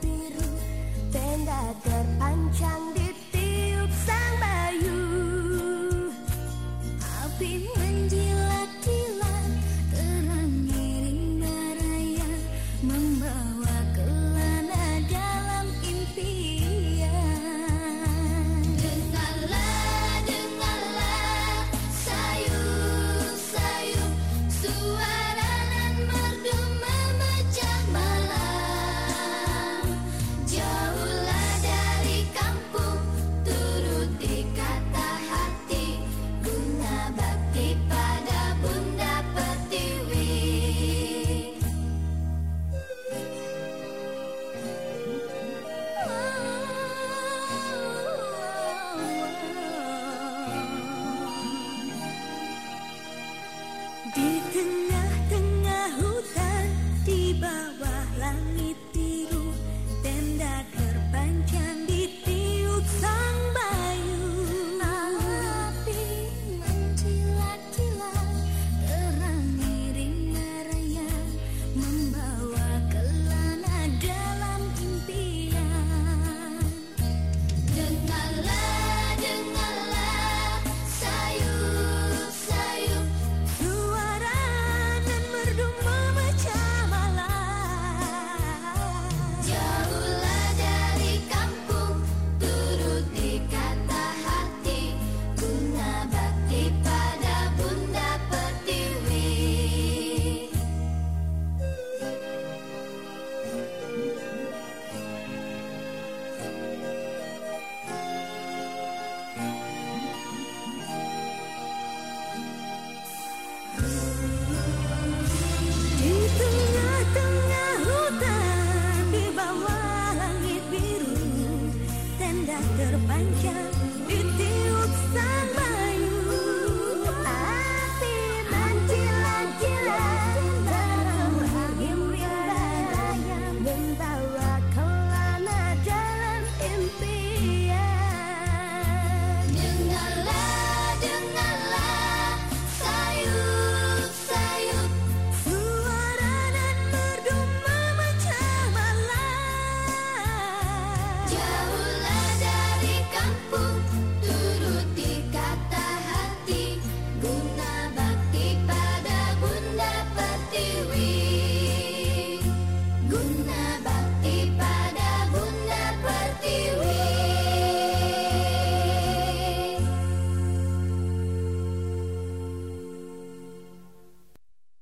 biru Tenda terpanjang di